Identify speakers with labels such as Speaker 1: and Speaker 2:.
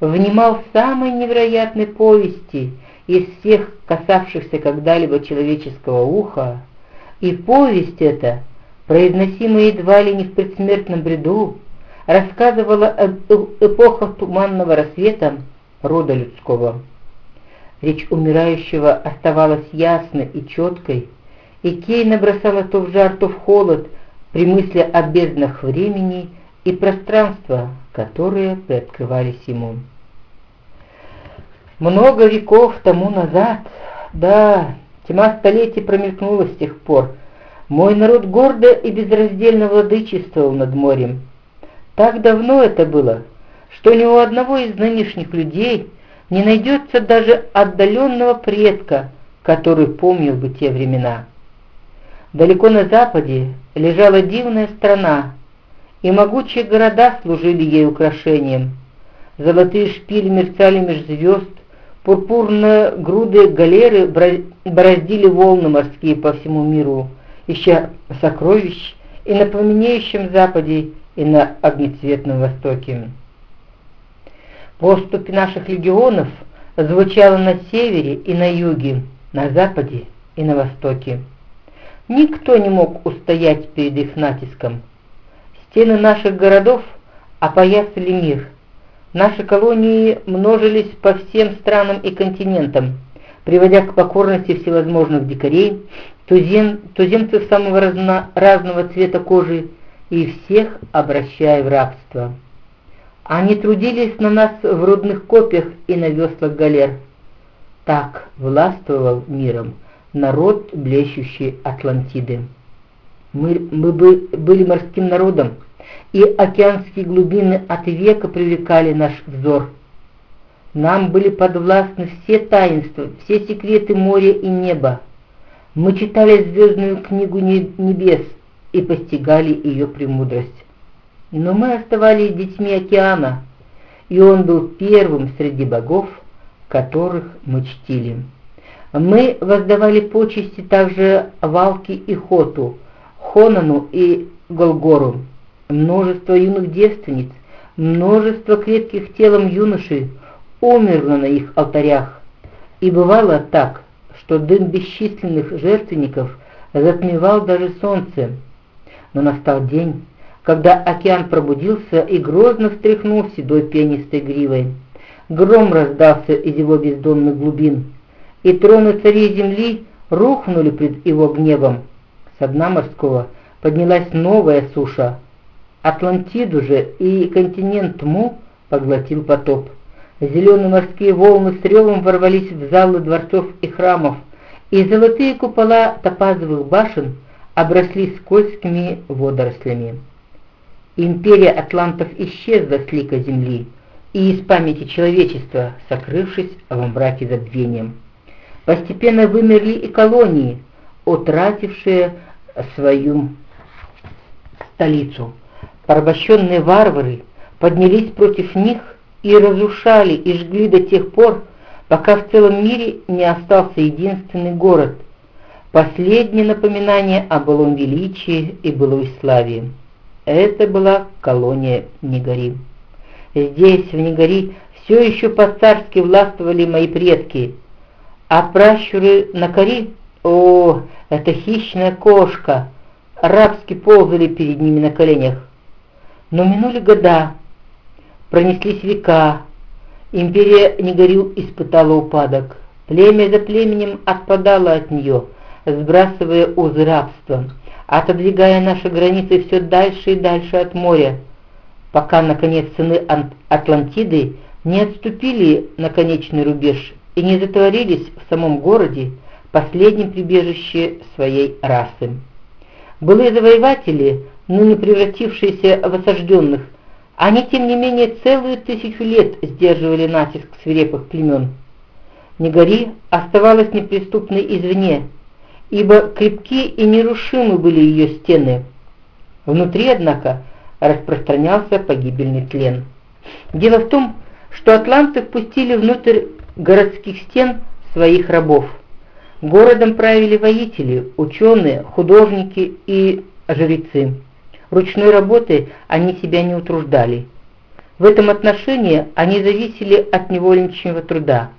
Speaker 1: внимал самой невероятной повести из всех касавшихся когда-либо человеческого уха, и повесть эта, произносимая едва ли не в предсмертном бреду, рассказывала об эпохах туманного рассвета рода людского. Речь умирающего оставалась ясной и четкой, и Кейна бросала то в жар, то в холод при мысли о безднах времени и пространства, которые приоткрывались ему. Много веков тому назад, да, тьма столетий промелькнула с тех пор, мой народ гордо и безраздельно владычествовал над морем. Так давно это было, что ни у одного из нынешних людей не найдется даже отдаленного предка, который помнил бы те времена. Далеко на западе лежала дивная страна, и могучие города служили ей украшением. Золотые шпили мерцали меж звезд, пурпурные груды галеры бороздили волны морские по всему миру, ища сокровищ и на пламенеющем западе, и на огнецветном востоке. Поступь наших легионов звучала на севере и на юге, на западе и на востоке. Никто не мог устоять перед их натиском. Стены наших городов опоясали мир. Наши колонии множились по всем странам и континентам, приводя к покорности всевозможных дикарей, тузем, туземцев самого разно, разного цвета кожи и всех обращая в рабство. Они трудились на нас в рудных копьях и на веслах галер. Так властвовал миром народ, блещущий Атлантиды. Мы, мы бы, были морским народом, и океанские глубины от века привлекали наш взор. Нам были подвластны все таинства, все секреты моря и неба. Мы читали звездную книгу небес и постигали ее премудрость. Но мы оставались детьми океана, и он был первым среди богов, которых мы чтили. Мы воздавали почести также Валке и Хоту, Хонану и Голгору. Множество юных девственниц, множество крепких телом юношей умерло на их алтарях. И бывало так, что дым бесчисленных жертвенников затмевал даже солнце. Но настал день, когда океан пробудился и грозно встряхнул седой пенистой гривой. Гром раздался из его бездонных глубин, и троны царей земли рухнули пред его гневом. С дна морского поднялась новая суша. Атлантиду же и континент Му поглотил потоп. Зеленые морские волны с ревом ворвались в залы дворцов и храмов, и золотые купола топазовых башен обросли скользкими водорослями. Империя атлантов исчезла с лика земли и из памяти человечества, сокрывшись во мраке забвением. Постепенно вымерли и колонии, утратившие свою столицу. Порабощенные варвары поднялись против них и разрушали и жгли до тех пор, пока в целом мире не остался единственный город, последнее напоминание о былом величии и былой славе. Это была колония Негори. Здесь, в Негори, все еще по-царски властвовали мои предки, а пращуры на кори, о, это хищная кошка, рабски ползали перед ними на коленях. Но минули года, пронеслись века, империя Негорил испытала упадок. Племя за племенем отпадало от нее, сбрасывая узы рабства отодвигая наши границы все дальше и дальше от моря, пока, наконец, сыны Атлантиды не отступили на конечный рубеж и не затворились в самом городе, последнем прибежище своей расы. Былые завоеватели, ныне превратившиеся в осажденных, они, тем не менее, целую тысячу лет сдерживали натиск свирепых племен. Негори оставалась неприступной извне, ибо крепки и нерушимы были ее стены. Внутри, однако, распространялся погибельный тлен. Дело в том, что атланты впустили внутрь городских стен своих рабов. Городом правили воители, ученые, художники и жрецы. Ручной работой они себя не утруждали. В этом отношении они зависели от невольничьего труда.